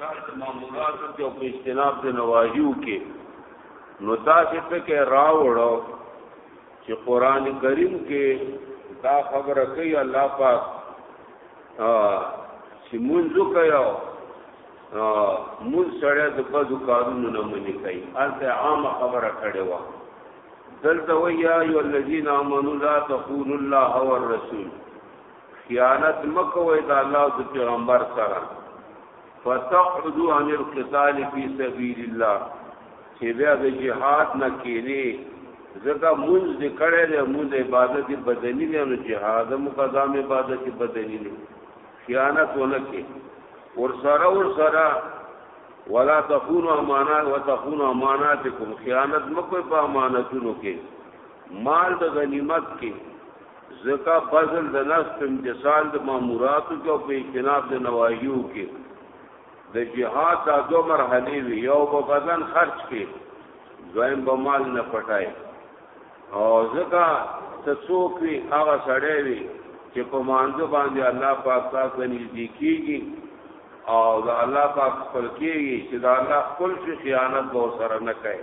کار د معمولاتو کې او په اجتناب د نواهیو کې نو تاسو ته کې راوړو چې قران کریم کې دا خبره کوي الله پاک چې مونږ وکړو مون سره د بازو کارونو نه منې کوي البته عام خبره کړې و دلته ویا ایو الذین آمنوا لا تقولوا الله والرسول خیانت مکوئ د الله او د پیغمبر سره فتعدو عن القتال فی سبیل الله چې بیا د جهاد نه کینی زکه مونږ دې کړه دې مونږ عبادت بدني دې نو جهاد مقدام عبادت بدني دې خیانت ونکي ور سره ور سره ولا تخونوا امانات وتخونوا اماناتکم خیانت مکو په امانتونو کې مال د غنیمت کې ځکه بذل د نفس په امتثال د ماموراتو کې او په اجتناب د نواهیو کې د جهاد دا دو مرحلې وي یو په بدن خرج کې دویم په مال نه پټای او ځکه ته څوک وي هغه سړی وي چې په مانځه باندې الله پاک تاسو نږدې کیږي او د الله پاک خپل کیږي چې د الله خپل شي خیانت به سره نه کوي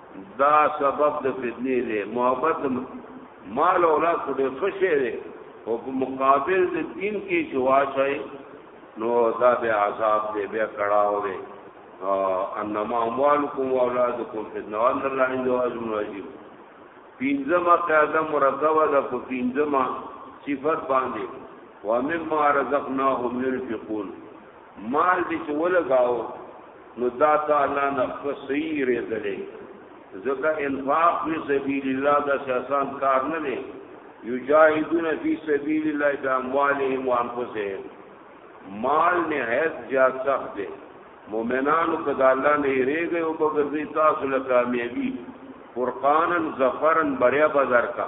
دا سبب د فتنې دی محبت مال اولاد کو ډېر خوشې دی او په مقابل د دین کې چې واچای نو دا به عذاب دی به کړهو دی انما اموالکم واولادکم فتنه وان الله عز وجل واجب پینځمه قاعده مرکبه ده په پینځمه صفت باندې ومما رزقناهم ينفقون مال دې چې ولګاو نو دا تا الله نه فصي رېدلې ځکه انفاق فی سبیل الله دا آسان کار نه دی یجاهدون فی سبیل الله باموالهم وانفسهم مال نهایت زیات سخت دی مؤمنانو په الله نه ریږي او په ګرځي تاسو له کامیابی فرقانن ظفرن بریا بازار کا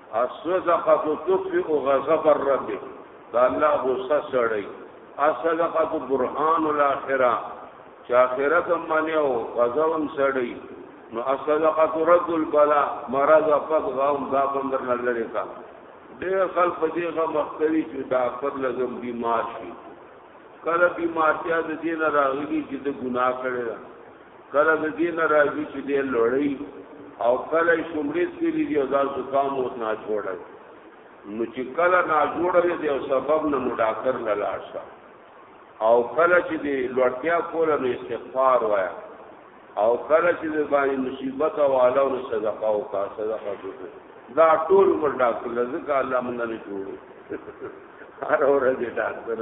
الصدقه تطفئ غضب الرب دا الله غصه سړی الصدقه برهان الاخره چې اخرت باندې او غضب سړی نو الصدقه رد البلا مرض فض غم دا بندر نه لري کا ډېر خلک په دې غو مختوي چې دا پر لزم بیمار شي کله بیمارتیا د دې نه راغلي چې د ګناه کړی کله د دې نه راځي چې دې لړۍ او کله شمرې تیری دی او دا زکام او نه جوړه نو چې کله نه جوړه دی او سبب نه مډاکر لالاشه او کله چې دې لړتیا کوله نو استغفار وایا او کله چې دې باندې مصیبت او اعلی او صدقه او کا صدقه وکړه دا ټول پر ډاکټر لزکه الله مونږ نه جوړو هر اورځ ډاکټر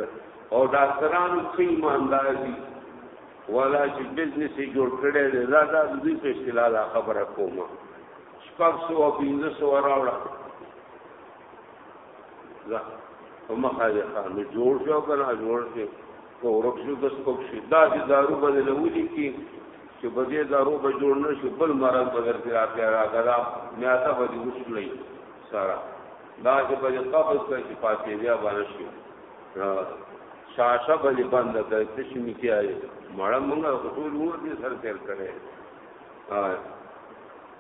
او ډاکټرانو خې ایماندار دي والا چې بزنس یې جوړ کړی دی دا دا د دوی په اصطلاح دا خبره کوم شپږ سوه پنځه سوه راوړه دا په مخه دې ښه نو جوړ شو که نه جوړ شي که ورک شو که سپک شي داسې دارو به دې له ولیکي چې په دې دارو به جوړ نه شي بل مرض به درته راپیدا که دا میاته به دې وشلئ سره دا چې په دې قبض کړي چې پاتې بیا به نه شي شاشه بلی بند ده تشی میتی آئی مړه مونږه خطول مور دی سر تیر کرے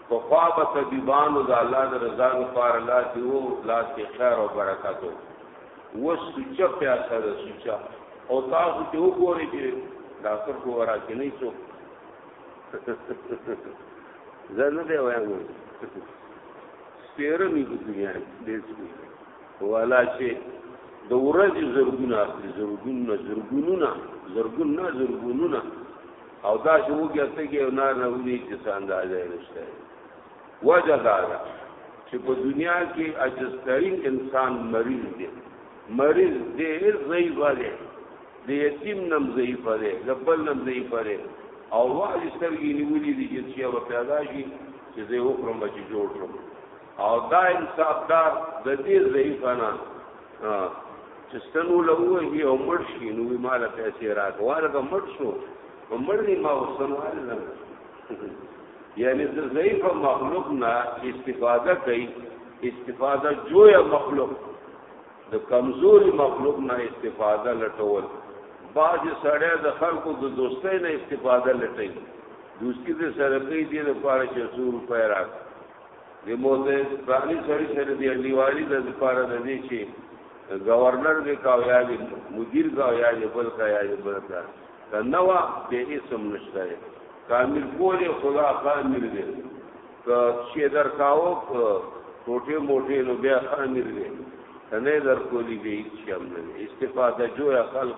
په خوا به طبيبانو د الله د رضا لپاره لاس دی وو لاس کې خیر او برکت وو و سوچا پیاسه ده سوچا او تاسو ته وګورئ چې ډاکټر کو ورا کې نه څو زنه دی وایم سپیره می په دنیا دې سپیره ولا چې د ورځې زرګونه اخلي زرګونه زرګونونه زرګونه زرګونونه او دا چې وګیا ته کې نه نه ودی چې اندازې نشته وجه دا ده چې په دنیا کې اجسترین انسان مریض دی مریض دی ضعیف دی د یتیم نم ضعیف دی د بل نم ضعیف دی او واجسترګي نیولې دي چې پیدا شي چې زه وکړم چې جوړ شم او دا انصافدار د دې ضعیفانه چې ستنو له وهي او مړ شي نو وی مال پیسې راکواله به مړ شو مړ دی ما وسنوال نه یعنی د ضعیف مخلوق نه استفاده کوي استفاده جویا مخلوق د کمزوري مخلوق نه استفاده لټول بعض سړی د خلکو د دوستۍ نه استفاده لټوي دوستی د سره کوي د لپاره چې 100 روپۍ راکړي د موته پرانی سړی سره دی انډیوالی د لپاره د دې چې گورنر دې کا یا دې مدیر کا یا دې بل کا یا دې بل کا تنوا به اسم نشته کامل کول خدا کامل دې ک چې در کاو ټوټه موټه نو بیا کامل دې تنه در کولی به هیڅ هم نه استفاده جو خلق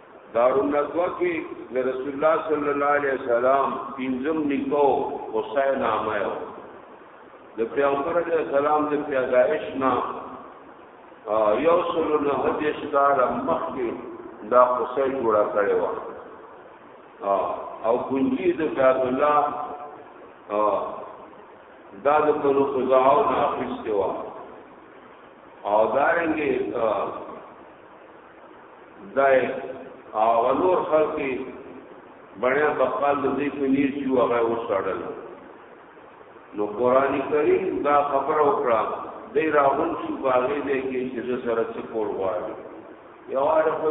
دارالندوه کې د رسول الله صلی الله علیه وسلم پنځم نکو حسین نامه یو د پیغمبر علیه السلام د پیدایش نه یو سلو نه حدیث کار مخکې دا حسین جوړا کړی و او کنجی د بیت الله دا د بنو خزاعو نه اخیسته و او دارنګه دای او نور خلک بڼه بقال د دې په نیت چې هغه وسړل نو قران کریم دا خبر وکړه دې راغون شو باغې دې کې چې سره څه کول غواړي یو اړ خو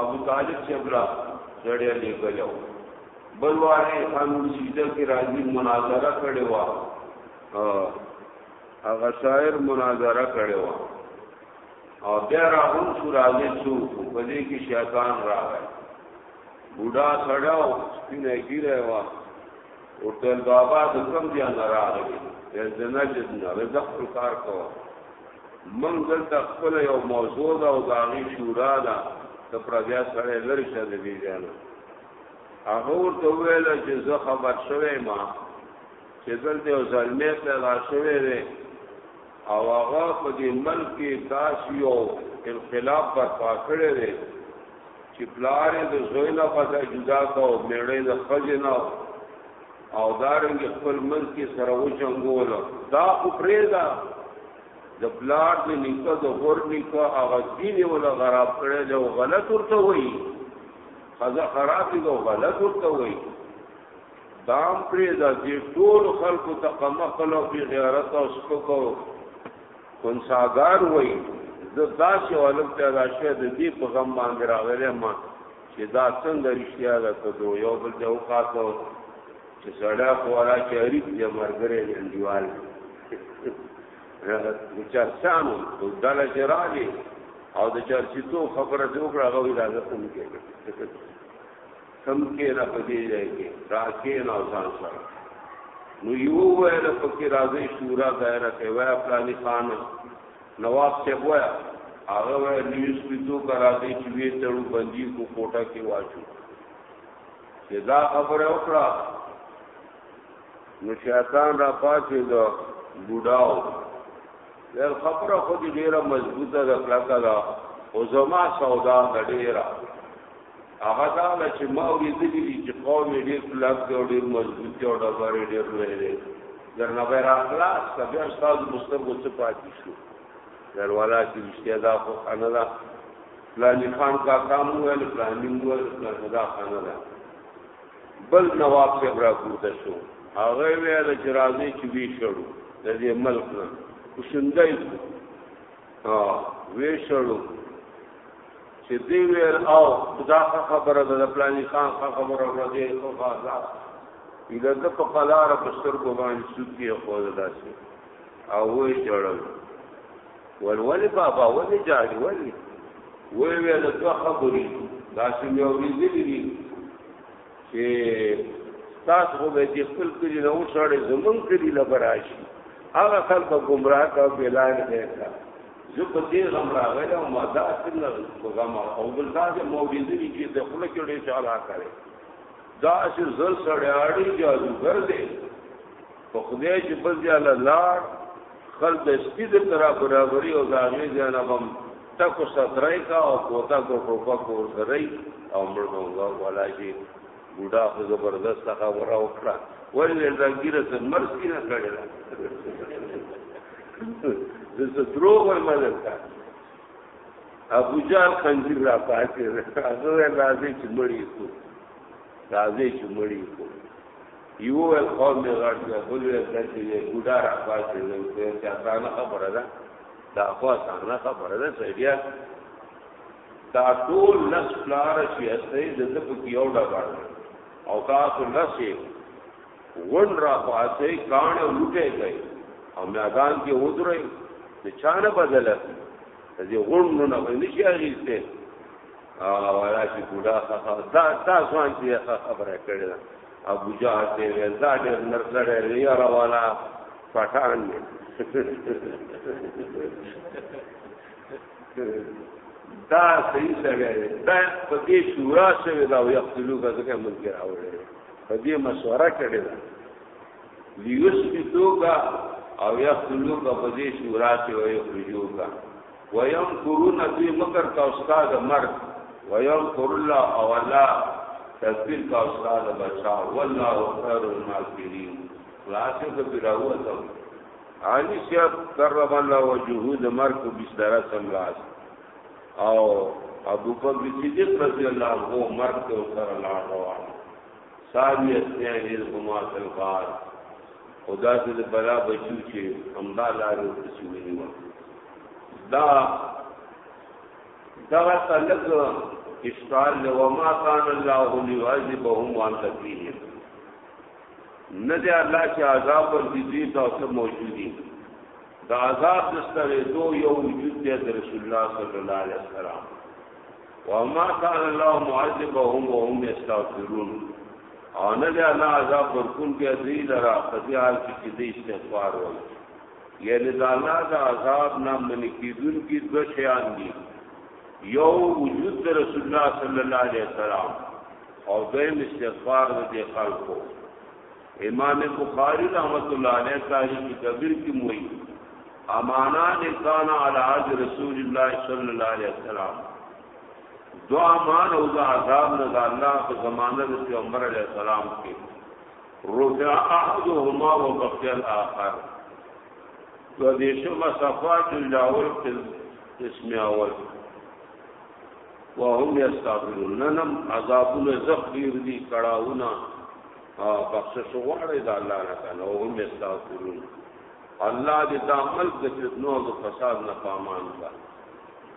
ابو طالب چې بلا جړیا لګلو بلواره هم سیده کې راځي مناظره کړي وا هغه شاعر مناظره کړي وا او بیا را هم شو راځي شو په دې کې شیطان راغی بوډا سړاو سپینه ګیره وا او تل بابا د کم دی نه راغی د جنجد نه رضا کار کو من دلته خپل یو موضوع دا او داغي شورا دا د پرځیا سره لری شه دی بیانو هغه ورته ویل چې زه خبر شوم ما چې دلته یو ځلمه پیدا شوه او هغه په دې ملک کې داسې یو انقلاب برپا کړی دی چې پلار د زوی نه پته جدا کا او میړې د خځې نه او دارنګ خپل منځ کې سره و جنگول دا خو پرېدا د پلار د نیکه د غور نیکه هغه دین ولا غراب کړي دی او غلط ورته وایي خزه خراب دی او غلط ورته وایي دام پرې د دې ټول خلکو ته قمقل او بی غیرت او سپکو کون ساګار وای د داسې علم ته راشه د دې په غم باندې راغلی ما چې دا څنګه رښتیا ده ته دو یو بل ته وکاتو چې سړی خو را کې اړیک یې مرګره انډیوال چرسانو دله جرالی او د چرسیتو خبره دوکړه غوې راځه کوم کې کم کېنه په دې ځای کې را کېنه او ځان سره نو یو ویل په کې راځي شورا دایره کې وای افغاني خان نواب څه وای هغه وای نیوز پیتو کرا دې چې وی تړو بندي کو کوټه کې واچو چې دا خبره وکړه نو شیطان را پاتې دا بډاو دا خبره خو دې ډیره مضبوطه ده کلاکا دا او زما سودا ډیره هغه دا ده چې ما اورېدلي دي چې قوم یې ډېر کلک دی او ډېر مضبوط دی او ډبر یې ډېر لوی دی درنه به راخلاص که بیا ستاسو په سترګو څه پاتې شو در والا چې رښتیا دا خو خانه ده فلاني خان کاکا مو ویل فلاني مو ویل فلاني دا خانه ده بل نواب صاحب را پورته شو هغه ویل چې راځي چې وی شړو د دې ملک نه کوشندای وی شړو چې دی ویل او دا خبره د پلاني خان خبره ورو دی او غازا اله د په قلار په سترګو باندې سوتي خو داسې او وې جوړل ول ول بابا ول جاري ول وې وې د دوه خبرې داسې مې اورېدلې دي چې تاسو خو به دې خپل کلی نه وشړې زمون کلی لا براشي هغه خلک گمراه کا بلان دی کا زه په دې غم راغلی او ما دا څنګه په غم او بل دا چې موجوده دي چې د خپل کې ډېر چاله کړي دا چې زر سړیاړي جادوګر دی په خدای چې بل ځای له لاړ خل د سپي د ترا برابري او د هغې ځای نه به هم ټکو سترای کا او کوتا کو ټوپک ورسره او مړ به الله والا شي بوډا خو زبردست خبره وکړه ولې دا ګیره څه مرس کې نه کړې ده زه درو ورمل تا ابو جال خنجر را پاتې هغه راځي چې مړی کو راځي چې مړی کو یوه ویل قوم مې غټ دی بل ویل داسې دی بوډا راپاڅېدل خو یې چې اسانه خبره ده دا خو اسانه خبره ده سړیا دا ټول لس پلاره چې هستې د ده پکې یو ډبر دی او تاسو لس یې غونډ راپاڅئ کاڼه وټی کړئ او میدان کې ودرئ د چا نه بدله د دې غونډو نه به نه شي اخیستی او راشي بوډا خخه دا دا ځوان چې خبره کړې ده ابو جهل ته ویل دا ډېر نرسړی دی یاره والا پټان دی دا صحیح سره دا په دې شورا شوی دا یو خپلو غزه مونږ راوړل په دې مشوره کړې ده لیوس پیتوګه او یا خلوګه په دې شورا کې وایي خرجوګه ويمکرون دوی مکر کا استاد مرد ويمکر الله او الله تدبیر کا استاد بچا والله خير الماکرین خلاصه د براوته عالی شیخ کرم الله وجهه د مرکو بشدره سملاس او ابو بکر صدیق رضی الله عنه مرکو سره لاړ روان ساری استیان هیل هما سلغار خدا سے دے بلا بچو چھے امدا لارو تسوینی وا دا دا تلق اشتار لو ما کان اللہ لیعذبهم وانت فیہم ندی اللہ چھ عذاب پر دیدی تا اسے موجودی دا عذاب دستر دو یو وجود دے رسول اللہ صلی اللہ علیہ وسلم وما كان الله معذبهم وهم يستغفرون او نه دی الله عذاب ورکون کې دوی لرا په دې حال کې چې دوی استغفار وایي یعنی دا الله دا عذاب نه منې کیدون کې دو شیان دي یو وجود د رسول الله صلی الله علیه وسلم او دیم استغفار د خلکو امام بخاری رحمت الله علیه تاریخ کبیر کې موي امانا نکان علی عهد رسول الله صلی الله علیه وسلم دو امان او دا عذاب نه دا الله په زمانه د پیغمبر علیه السلام کې رفع احدهما وبقي الاخر تو دې شمه صفات الاول اسم اول وهم یستغفرون ننم عذابونه زخیر دي کړهونه ها بخشش غواړي د الله نه کنه او هم استغفرون الله دې د عمل د فتنو او فساد نه پامان کړه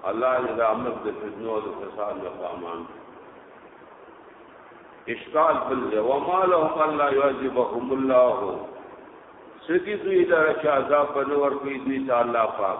الله دې د عمل د فتنو او فساد نه پامان اشکال بل دی وما لهم الله يعذبهم الله سدي دوی لره چې عذاب بنور کوي دوی ته الله پاک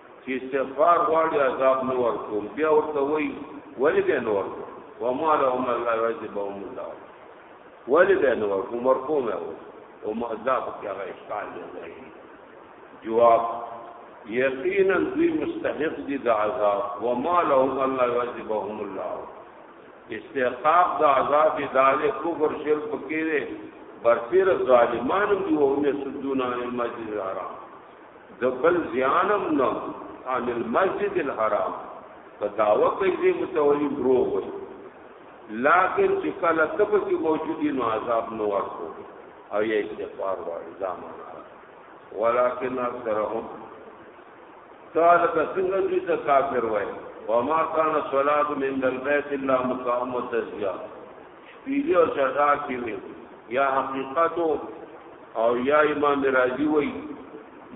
چې استغفار غواړي عذاب نه ورکوم بیا ورته وایي ولې به نه ورکوم وما لهم الله يعذبهم الله ولې به نه ورکوم ورکوم او ما دا په هغه اشکال دی جواب یقینا دوی مستحق دي د عذاب وما لهم الله يعذبهم الله استحقاق د عذاب داله کفر شرک پکې برسیر ظالمانم دی او نه سدون عن المسجد الحرام د بل زیانم نه عن المسجد الحرام په داوا کوي چې متولي برو وي لکن چې کله تب کې موجودي نو عذاب نو ورکو او یې استغفار وایي ځامن ولکن اکثرهم تعالی د څنګه دوی ته کافر وایي وما كان صلاه من البيت الا مقام التزيا شپیلی او جزا کی وی یا حقیقتو او یا امام راضی وی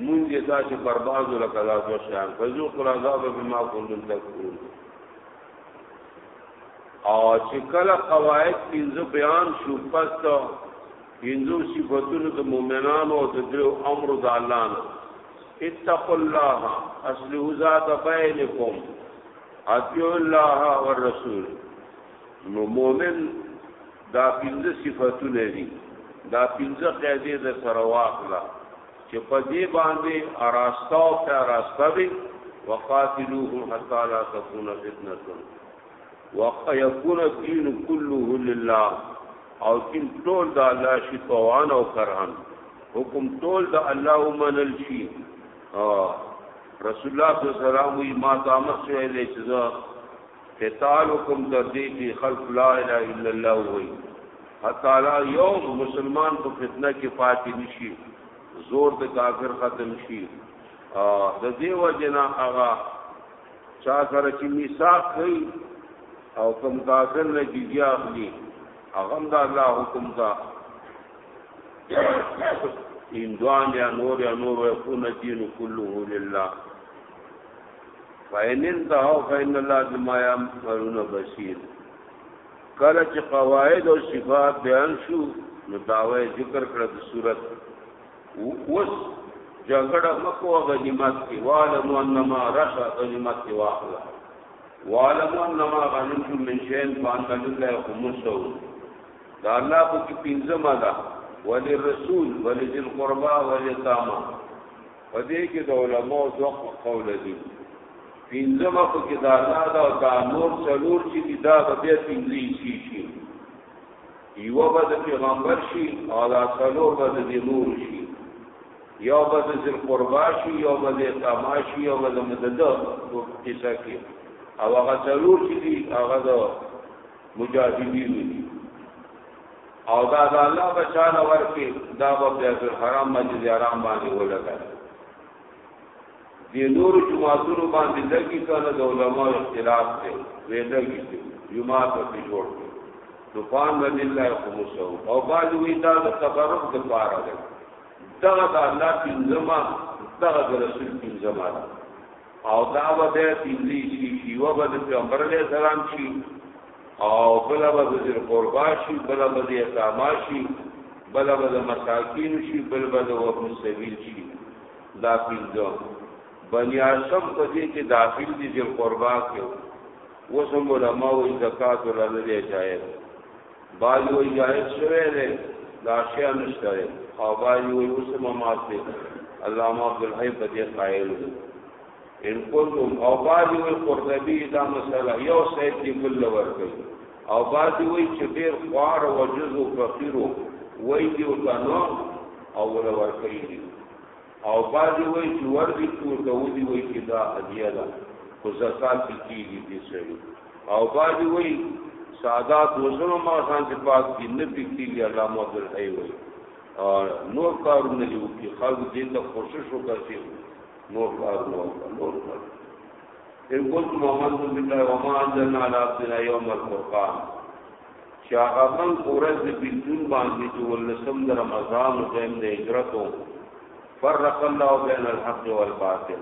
مونږ یې تاسو برباد لکه دا دوه شیان فزو قرازاب بما کنتم تکون او چې کله قواعد پنځه بیان شو پس ته پنځو صفاتونو د مؤمنانو او د درو امر د الله نه اتقوا الله اصله ذات بینکم اطیعوا الله والرسول نو مؤمن دا پنځه صفاتونه دي دا پنځه قاعده د سره واخلا چې په دې باندې اراستا او اراستا وي وقاتلوهم حتى لا تكون فتنه ويكون الدين كله لله او دین ټول د الله شي توان او کران حکم ټول د الله ومنل شي رسول الله صلی الله علیه وسلم ما ته امر شوی دی چې قتالکم تر دې چې خلق لا اله الا الله وایي حتی لا یوم مسلمان په فتنه کې پاتې نشي زور د کافر ختم شي د دې وجنا هغه چا سره چې میثاق کوي او کوم کافر نه جزیه اخلي هغه د الله حکم دا اندوان یا نور یا نور ويكون دین كله لله فإن انتهوا فإن الله بما يعملون بصير کله چې قواعد او صفات بیان شو نو داوی ذکر کړه د صورت اوس جګړه مکو غنیمت کې والم انما رشا غنیمت کې واخلا والم انما غنیمتم من شین فان لله خمسو دا الله په کې پنځمه ده وللرسول ولذي القربى واليتامى په دې کې د علماو دوه قول دي پنځمه په کې دا نه دا او دا نور څلور چې دي دا به بیا پنځه شي شي یو به د پیغمبر شي او دا څلور به د نور شي یو به د ذل قربا شي یو به د تما شي یو به د مدد په قصه کې او هغه ضرور شي هغه د مجاهدین دي او دا دا الله بچاله ورکی دا په بیت الحرام مسجد حرام باندې ولګا دې نور جمعاتونو باندې لګی کنه د علماء اختلاف دی وې لګی جمعات په جوړ نو پان باندې الله خمسو او باج وی دا د تبرک د پاره ده دا د الله پنځما دا د رسول پنځما ده او دا به بیا پنځه شي یو به د پیغمبر علیه السلام شي او بل به د ذل قربا شي بل به د یتاما شي بل به د مساکین شي بل به د وفن سبیل شي دا پنځه بنی هاشم په دې کې داخل دي ذل قربا کې وسم علماء و زکات ولا نه دی شاید باج وی جائز شوه دی دا شی نشته او باج وی اوس ممات دی علامه عبد الحی په دې قائل دی ان کوم او باج وی قرطبی دا مسله یو سید دی بل ورکړي او باج وی چې ډیر خوار او جزو فقیرو وی دی او تنو او ور ورکړي او بعضی وای چې ور دي کور ته ودی وای چې دا هدیه ده خو زکات کیږي دې سړي او بعضی وای سادات وزنو ما خان چې پاک دي نه پکېږي الله مو در هي وي او نور کارونه یو کې خلک دې ته کوشش وکړي نور کارونه نور کار ان قلت محمد بن الله وما انزلنا على عبدنا يوم الفرقان چې هغه بل ورځ د بنتون باندې چې ولسم د رمضان او دیم د هجرت او فرق الله بین الحق والباطل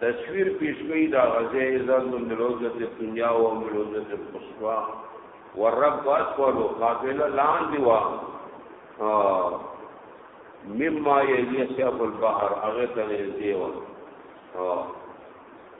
تصویر پیش کړي دا غزه عزت من ملوزت دنیا او ملوزت القصوا والرب اسفل قابل لان دیوا مما یلیسف البحر هغه ته دیوا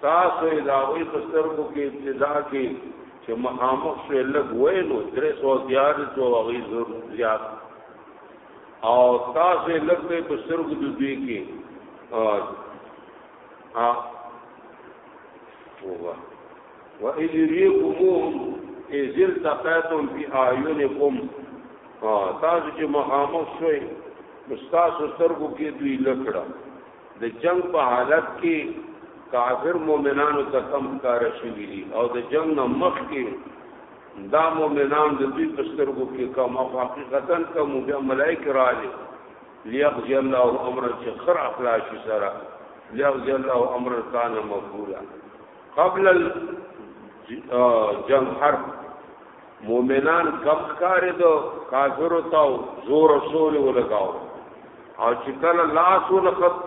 تاسو یې دا وی په سترګو کې ابتدا کې چې مخامخ شو لګ وینو 314 او غي زور زیات او تاسو یې لګ په سترګو د دوی کې ها هو و اذ یریکم اذ التقاتم فی اعینکم تاسو چې مخامخ شوي مستاسو سترګو کې دوی لکړه د جنگ په حالت کې کافر مؤمنانو ته کم کار شوی دي او د جنگ نه مخ کې دا مومنان د دوی په سترګو کې کوم او حقیقتا کوم بیا ملائک راځي ليغزي الله امر چې خر اخلاص سره ليغزي الله امر کان مفعولا قبل الجنگ حرب مومنان کم ښکارې دو کافر تاو زور او سول ولګاو او چې کله لاس ولخت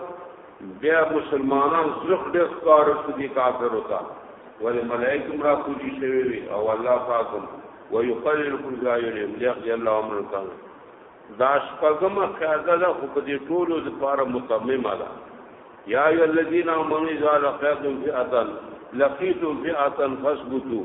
بیا مسلمانان زرخ ډېر ښکار شو دي کافر تا ولې ملائکه مرا کوجی شوی وي او الله پاکم ويقللكم زايرهم ليقضي الله امر تام دا شپږم قاعده ده خو په دې ټولو لپاره متممه ده یا ای الذین آمنوا اذا لقیتم فئه لقیتم فئه فثبتوا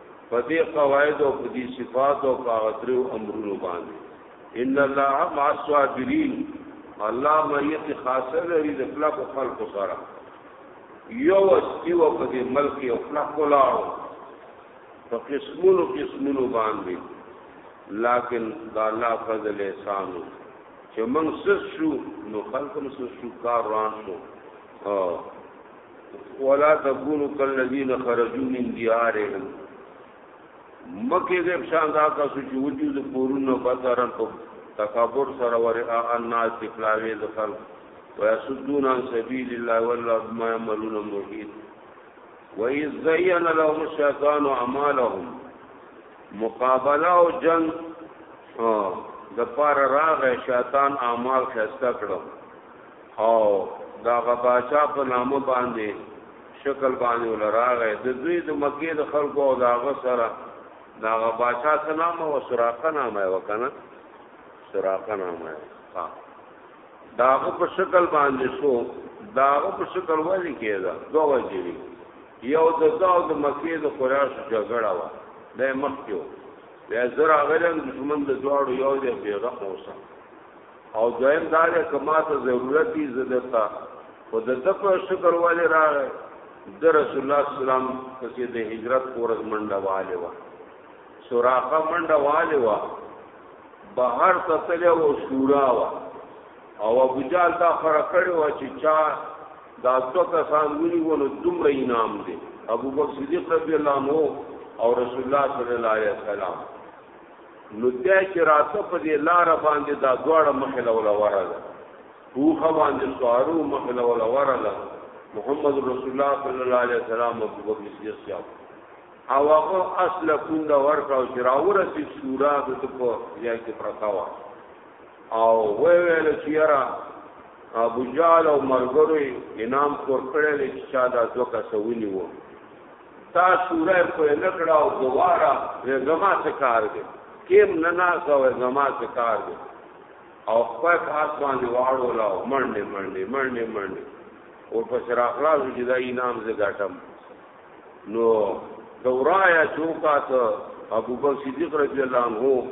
په دې قواعد او په دې صفات او په غترو امرونو باندې ان الله مع الصابرین الله مریت خاصه لري د خلق او خلق سره یو استی و په دې ملک او خلق ولاړو په قسمونو قسمونو باندې لکن دا الله فضل احسان چې موږ سس شو نو خلق هم سس شو کار روان شو ولا تكونوا كالذين خرجوا من ديارهم مکه دې شان دا کا سوچ وجود پورونو بازارن په تکبر سره ورا الناس پلاوي د خلق ويسدون عن سبيل الله والله بما يعملون محيط وَإِذْ زَيَّنَ لَهُمُ الشَّيْطَانُ أَعْمَالَهُمْ مقابله او جنگ د پار راغ شیطان اعمال خسته کړو او دا غباچا په نامه باندې شکل باندې ولراغه د دوی د مکې د خلکو او دا غسره دا غباچا څه نامه او سراقه نامه وکنه سراقه نامه ها دا په شکل باندې شو دا په شکل وځي کېدا دوه وځي یو د داو د مکې د قراش جګړه وا د مخ کې بیا زرا غلم دشمن د دواړو یو دی بیرغ اوسه او دویم دا دی که ما ته ضرورت دی زه درته خو د ده په شکر والي راغی د رسول الله اسلام پسې د هجرت پورز منډه والي وه سراقه منډه والي وه بهر ته تللی و شورا وه او ابو جال دا خره کړې وه چې چا دا دوه کسان ونیو نو دومره انعام دی ابو بکر صدیق رضی الله عنه او رسول الله صلی الله علیه وسلم نو دا چې راته په دې لار باندې دا دواړه مخې له ولوره ده هوخه باندې سوارو مخې له ولوره ده محمد رسول الله صلی الله علیه وسلم او ابو بکر صدیق او هغه اصل کوند ورکا او چراوره چې شورا د په ځای کې پرتاوه او وی ویل چې را ابو جال او مرګرو انعام کور کړل چې چا دا دوه کسونی وو تا سوره په نکړه او دواره وې زما څه کار دی کیم نه ناس او زما څه کار دی او په خاص باندې واړو لا منډه منډه منډه منډه او په سر اخلاص چې دا انعام زه ګټم نو دورایا چوکا ته ابو بکر صدیق رضی الله عنه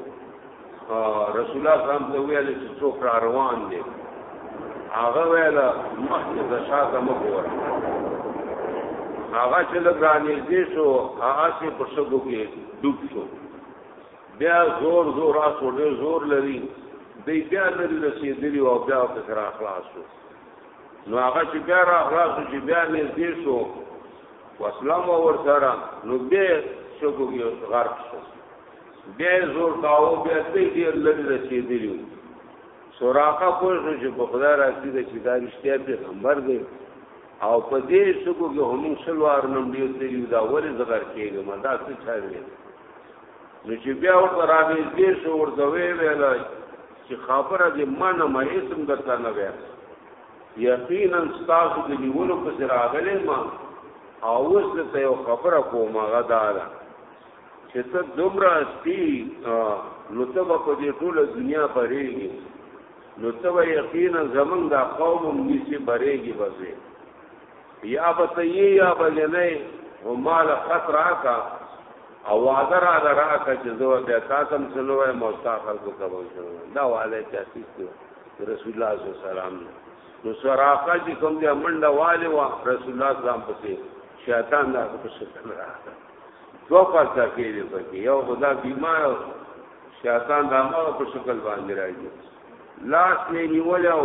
رسول الله صاحب ته ویل چې څوک را روان دي هغه ویل مخکې د شاته مخ ور هغه چې لګرانې دې شو هغه چې په شګو کې ډوب شو بیا زور زور راس ورته زور لري دی بیا لري رسیدلی او بیا په سره خلاص شو نو هغه چې بیا را خلاص شو چې بیا نږدې شو وسلام ور سره نو به شګو کې غرق شو بیا زور کاوه بیا دې ډیر لږ رسیدلی سوراقه پوه شو چې په خدای راځي د چې دا رښتیا پیغمبر دی او په دې شګو کې هم شلوار نوم دی چې دا ولې زغر کېږي مدا څه چا دی نو چې بیا ورته راغی دې شو ورته ویل چې خبره دې منه مې اسم درته نه ویل یقینا تاسو دې نیولو په سر راغلې ما او اوس ته یو خبره کومه غداله چې ته دومره سپی نو ته به په دې ټوله دنیا بریږي نو ته به یقینا زمونږ دا قوم هم نیسي بریږي به زه یا به ته یې یا به زه نه او مال خط راکا او وعده را ده راکا چې زه بیا تا ته هم څه نه وایم او ستا خلکو ته به هم څه نه وایم دا وعده چې اخیستې رسول الله صلی الله علیه وسلم نو سراقه چې کوم دی منډه والي وه رسول الله صلی الله علیه وسلم پسې شیطان دا پسې راغی دوه فلسفې دي پکې یو خدا بیمار او شیطان د هغه په شکل باندې راځي لاس یې نیول او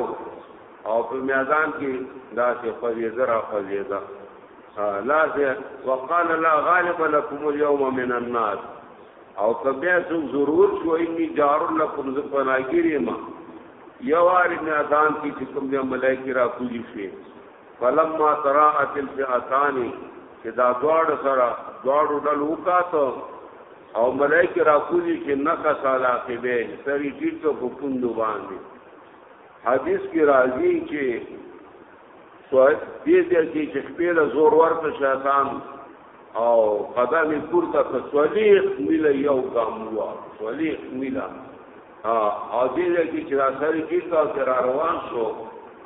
او په میدان کې دا چې فزیزه را فزیزه لا سه وقال لا غالب لكم اليوم من الناس او کبه سو ضرور شو انی جار لكم زفناګری ما یوار میدان کې چې کوم دی ملائکه را کوجی شي فلما تراءت الفئتان چې دا دواړه سره دواړو ډل وکاتو او ملائکه راکوزي چې نقص علا قبه سری ټیټ کو پوند باندې حدیث کې راځي چې سو دې دې چې خپل زور ورته شیطان او قدمې پورته په صلیخ مل یو ګام وا صلیخ مل او دې دې کې چې سره کې تا سر روان شو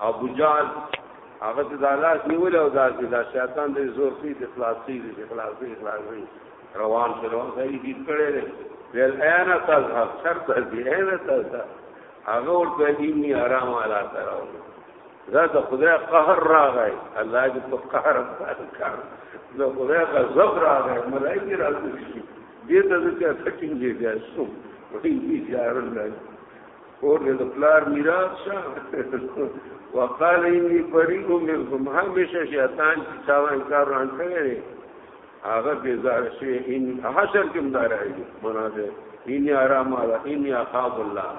ابو جال هغه ته د الله نیول او دا چې دا شیطان دې زور کې د خلاصي د خلاصي خلاصي روان شو روان ځای دې کړي دې ول انا تذهب شرط دې انا تذهب هغه ورته دې آرام علا تراو دا د خدای قهر راغی الله دې په قهر کار د خدای غضب راغی ملایکی راځي دې ته د څه فکر دی بیا څو وایي دې یار الله اور دې د پلار میراث شه وقال اني بريء منكم همیشه شیطان چې تا انکار ران کړی هغه بیزار شي ان حشر کې مدار راځي مناظر ان آرام الله ان اخاف الله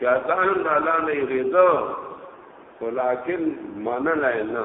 شیطان الله نه یریدو ولكن من لا نه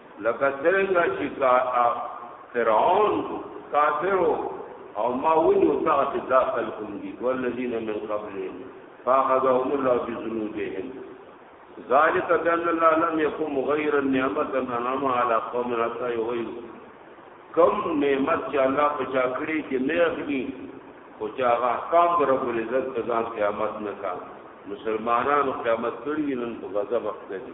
لکه څنګه چې کا فرعون کافر او ما ونیو تاسو داخل کوم دي والذین من قبلهم فاخذهم الله بذنوبهم ذالک بان الله لم يكن مغيرا نعمت انعم على قوم حتى يغيروا کم نعمت چې الله په چا کړی چې نه اخلي او چې هغه احکام رب العزت په ځان قیامت نه کا مسلمانانو قیامت کړی نن په غضب اخته دي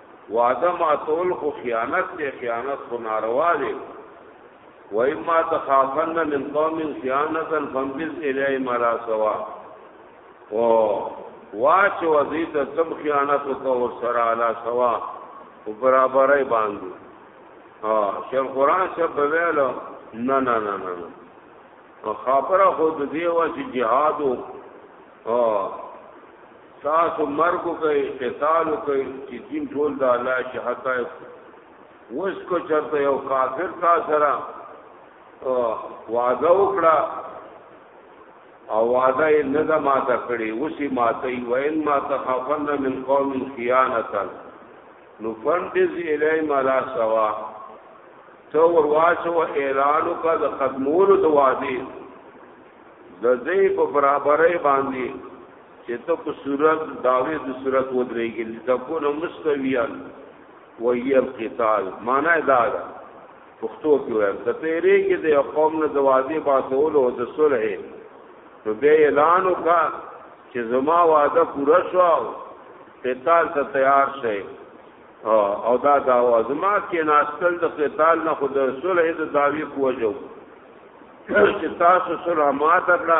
وعده ماتول خو خیانت دی خیانت خو ناروا دی و اما تخافن من قوم خیانتا فانبذ الیهم علی سوا او واچ وزید تم خیانت کو ور سره علی سوا او برابرای باندې ها شیخ قران شپ ویلو نه نه نه نه خبره خود دی و چې jihad او تاسو مرګ کوي قتال کوي چې دین ټول د الله چې حتا وس کو چرته یو کافر تا سره وعده وکړه او وعده یې نه ده ماته کړې اوس یې ماته یې وین ما تخافن من قوم خیانتا نو فندز الی ما لا سوا تو ورواچو اعلان وکړه د ختمولو د وعده د دې په برابرۍ باندې چې ته په صورت داوی د صورت ودرېږي لتكون مستويا وهي القتال معنا دا ده پښتو کې وایي ته تیرېږي د قوم نه دروازې باسول او د صلح نو به اعلان وکا چې زما وعده پوره شو قتال ته تیار شئ او دا دا زما کې ناستل د قتال نه خود صلح د داوی کوجو چې تاسو صلح ماته کړه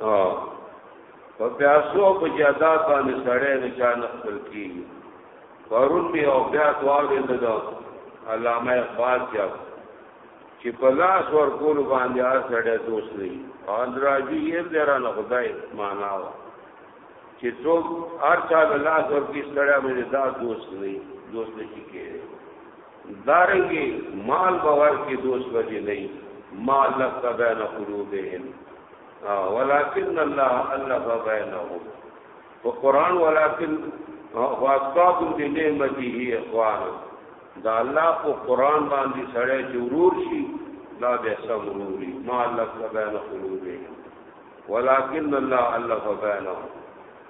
ها په پیاسو او په جاتا باندې سړې نه چا نه خپل کی پرون دی او بیا تواوی نه دا علامه اقبال چا چې په لاس ور کول باندې هر سړی دوست نه اندراجی یې درانه خدای معنا وا چې څوک هر چا لاس ور کې سړی مې دا دوست نه دوست نه کیږي دارنګي مال باور کې دوست وجه نه مال لفظ بین قلوبهم ولكن الله الف بینهم په قران ولكن واسباب دې نعمتي هي اخوان دا الله په قران باندې سره جورور شي لا به سمروري مال لفظ بین قلوبهم ولكن الله الف بینهم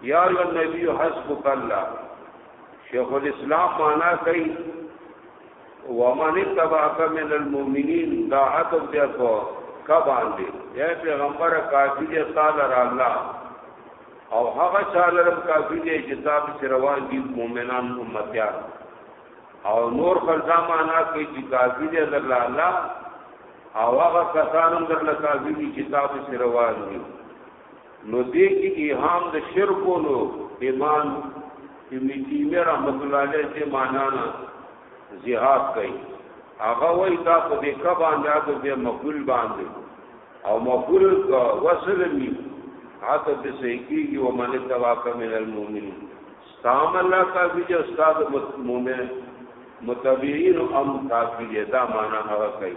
یا النبی حسبک الله شیخ الاسلام معنا کوي ومن تبعک من المؤمنین دا عتب دی په کا باندې یا پیغمبر کافی دی تعالی را الله او هغه چاله رب کافی دی چې تاسو سره روان دي مؤمنان امتیان او نور خلدا معنا کوي چې کافی دی الله الله او هغه کسانم در لکه وی کتاب سره روان دي نو دې کې ایهام د شرک نو امام ابن تیمیه رحمۃ اللہ علیہ دې معنا نه زیات کوي هغه وای دا په دې کا باندې د دې مقبول باندې او مقبول کا وصل می حتی د سیکی کی و من تواک من المؤمنین استام الله کا بي استاد مؤمن متبعين ام کافر دا معنا هغه کوي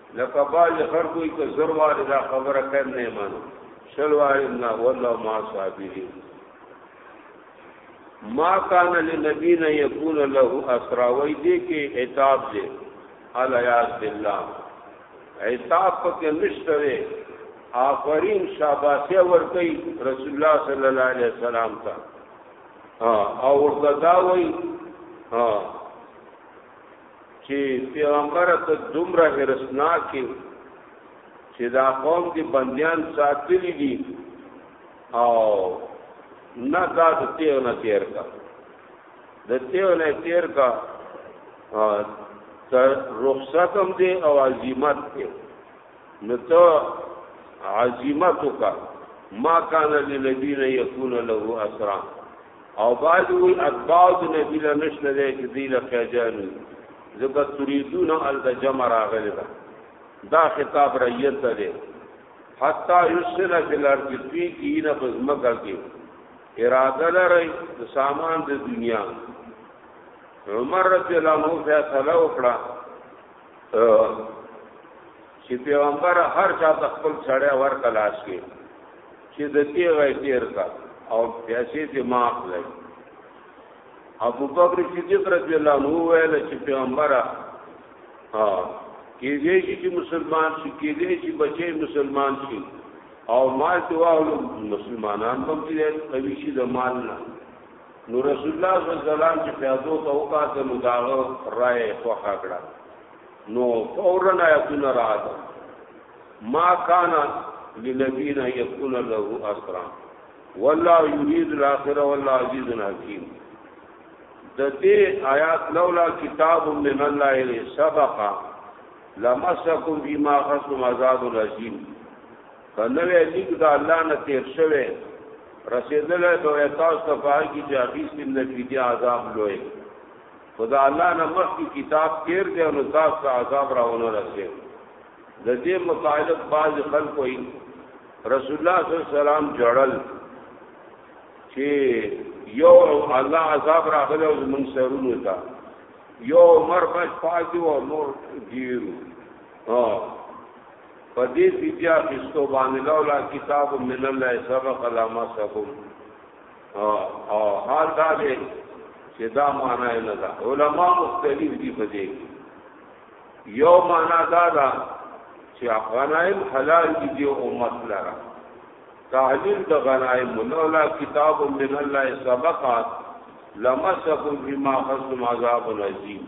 لکه باز خر کوئی که زروار دا خبره کم نه مانو شلوار ابن والله ما صابره ما کان للنبی نه یکون له اسراوی دی کې عتاب دی الیاذ بالله عتاب پکې نشته وي آفرین شاباسه ور کوي رسول الله صلی الله علیه وسلم ته او ورته دا وایي چې پیغمبر ته دومره هرسناکې چې دا قوم دې بندیان ساتلی دي او نه دا د تیغ نه تیر کا د تیغ نه تیر کا تر رخصتم دی او عظیمت دی نو ته عزیمت وکا ما کان لنبی نه یکون له اسرا او بعد وی اتباع د نبی له نشته دی چې دی له خجانو ځکه تريدون ال د جمع راغلی دا دا خطاب رعیت ته دی حتا یسل فی الارض فی کینه بزمکه کې اراده لري د سامان د دنیا عمر رضی الله عنه فیصله وکړه چې پیغمبر هر چا د خپل سړی ور کلاس کې چې د تیغه تیر کا او پیسې دې معاف لای ابو بکر صدیق رضی الله عنه ویل چې پیغمبر ها کېږي چې مسلمان شي کېږي چې بچي مسلمان شي او مال دعا مسلمانان هم دې قوي شي د مال نه نو رسول الله صلی الله علیه وسلم چې پیادو ته وکاته نو داغه رائے خوخه کړه نو فورا آیتونه راغله ما کان للذین یکون له اسرا والله یرید الاخره والله عزیز حکیم د دې آیات لولا کتاب من الله سبقا لمسکم بما خصم عذاب العظیم که نوې لیک د الله نه تیر شوی رسیدلې به تاسو ته په هغه کې چې اخیستې نه دې عذاب لوی خدا الله نه مخکې کتاب تیر دی او تاسو ته عذاب راونه رسید د دې مخالف باز خلک وي رسول الله صلی الله علیه وسلم جړل چې یو الله عذاب راغلی او موږ سرونو ته یو عمر بچ پاتې او نور ډیرو ها په دې فدیا خستو باندې لولا کتاب من الله سبق لا مسکم او حال دا دی چې دا معنا نه ده علما مختلف دي په دې یو معنا دا ده چې غنائم حلال دي دی امت لره تحلیل د غنائم لولا کتاب من الله سبق لمسکم بما خصم عذاب العظیم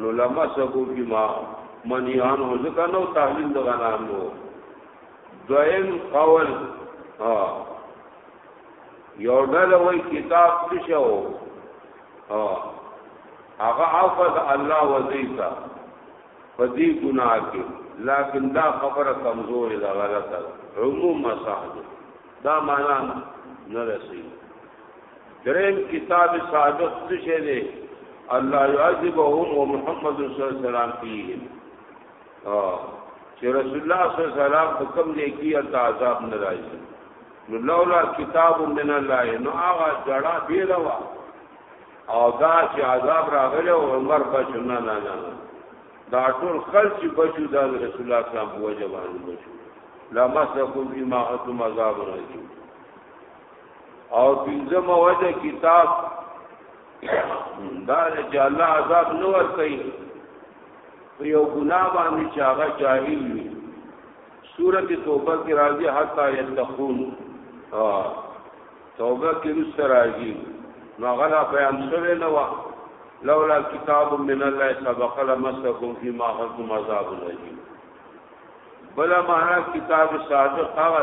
نو لمسکو کی ما منیان هو ځکه نو تحلیل د غنام نو دویم قول ها یو ډله وای کتاب څه شو ها هغه عفد الله وزیتا فدی گناہ کې لیکن دا خبره کمزور ده غلطه عموم مساحه دا معنا نه رسېږي دریم کتاب صادق څه شی دی الله يعذبهم ومحمد صلی الله علیه وسلم فيه چې رسول الله صلی الله علیه وسلم په کوم دی کې الله عذاب نه راځي نو لولا کتاب من الله نو هغه جڑا دی روا او دا چې عذاب راغلی او عمر بچو نه نه نه دا ټول خلک بچو دا رسول الله صلی الله علیه وسلم په وجه باندې بچو لا مسکم فيما اتم عذاب راځي او پنځم وجه کتاب دا چې الله عذاب نه ور کوي په یو ګناه باندې چې هغه جاهل وي سورۃ توبه کې راځي حتا یتقون توبه کې رسته راځي نو غلا بیان شوی نه و لولا کتاب من الله سبق لمسکم فيما حكم عذاب الجحیم بلا معنا کتاب صادق هغه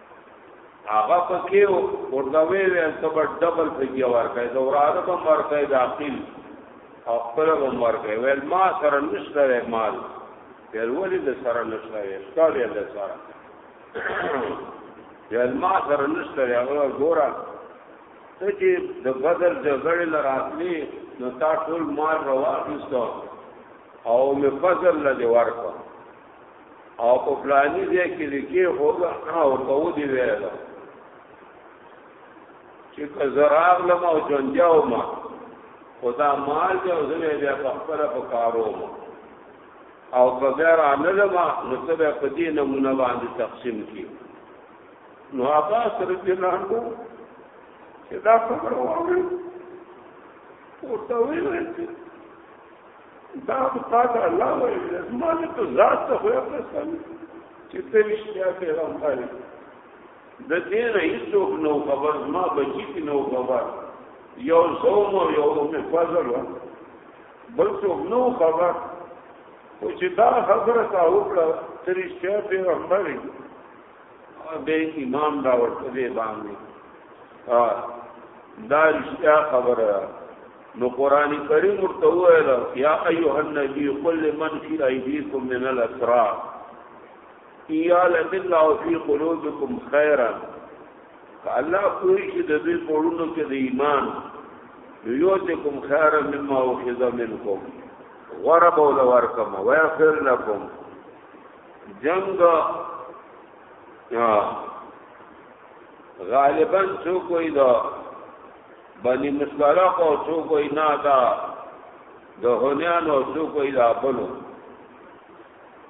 هغه پکې ورته وی وی سبا ډبل پکې ورکړي دا وراده به ورکړي دا خپل او خپل به ورکړي ویل ما سره نشته مال ویل ولې د سره نشته ستاره د سره ویل ما سره نشته هغه ګوره ته چې د بدر جګړې لراتلی نو تا ټول مال رواخیستو او می فضل لدی ورکو او په پلاني ځای کې لیکي هو او ته ودی ویل چې که زراغ لم او جنجاو ما خدا مال دې او زمې بیا په خپل په کارو ما او که بیا را نه لم نو څه به په دې نمونه باندې تقسیم کی نو هغه سره دې لاندو چې دا خبره وره ورته ویل دا خو تا ته الله وایي زما د تو ذات ته خو افغانستان چې ته رښتیا پیغمبر د دې نه هیڅوک نو خبر ما بچی کې نو خبر یو زوم او یو ام فضل بل څوک نو خبر او چې دا خبره تا وکړه ته رښتیا پیغمبر به ایمان دا ورته باندې دا رښتیا خبره نو قران کریم ورته ویل یا ایها النبی قل لمن فی ایدیکم من الاسرا یا لله فی قلوبکم خیرا الله کوئی چې د دې پورونو کې د ایمان یوتکم خیرا مما اخذ منکم غرب ول ورکم ویغفر لكم جنگ غالبا څوک وي دا بنی مسلق او څو کوئی نه دا د هونیان او څو کوئی دا بلو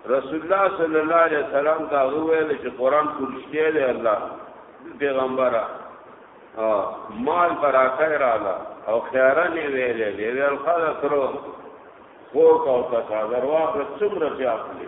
رسول الله صلی الله علیه وسلم دا ویل چې قران پرشته دی الله پیغمبره مال براکه رااله او خیره نه ویلې ویل خلاص ورو خو کو تا درواغ څومره ځاخلي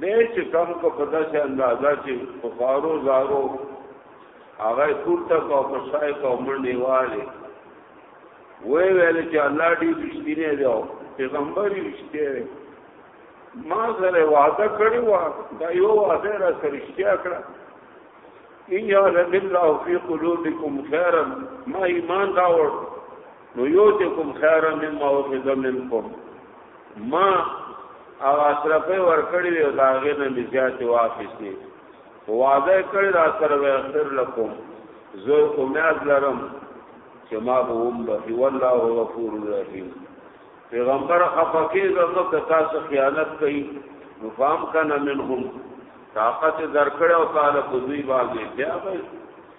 به چې کم کو پتا چې اندازا چې کفارو زارو هغه پورته کو پښای کو منډي والي وې ویل چې الله دې رښتینه دی او پیغمبر رښتیا دی ما سره وعده کړی و دا یو وعده را سره رښتیا کړه ان یعلم الله فی قلوبکم خیرا ما ایمان راوړ نو یوتکم خیر مما اخذ منکم ما او اصرفه ورکړی دی دا غنه می زیات واخیستی وعده کړی دا سره وغفر لكم زه امید لرم چې ما به هم بخي والله غفور رحیم پیغمبر خفقه زمو ته تاسو خیانت کوي نو فهم کنه منهم طاقت درکړه او تعالی په دوی باندې بیا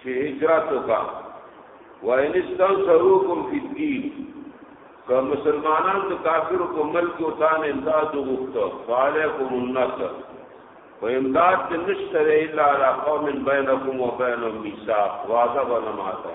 چې هجرت وکا وان استنصروکم فی الدین که مسلمانان د کافرو په ملک او تان امداد وغوښته فعلیکم النصر و امداد ته نشته الا علی قوم بینکم و بینهم میثاق وعده ولماته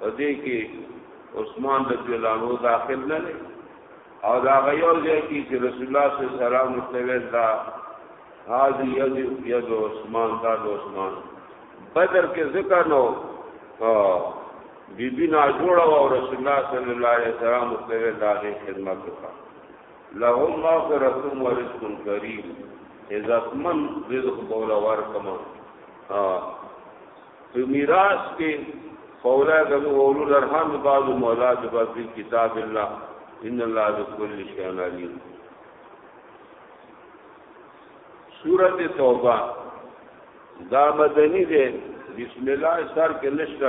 په دې کې عثمان رضی الله عنه داخل نه دی او دا غيو ځای کې چې رسول الله صلی الله علیه وسلم متویل دا هاذي يد يد عثمان دا عثمان بدر کې ذکر نو بیبی نا جوړا او رسول الله صلی الله علیه وسلم متویل دا خدمت وکړه لهم مغفرة ورزق کریم عزتمن رزق بولا ورکما په میراث کې فولا کمو اولو الارحام بعض مولات بعض کتاب الله ان الله بكل شيء عليم سورۃ توبہ دا مدنی ده بسم الله سر کې نشته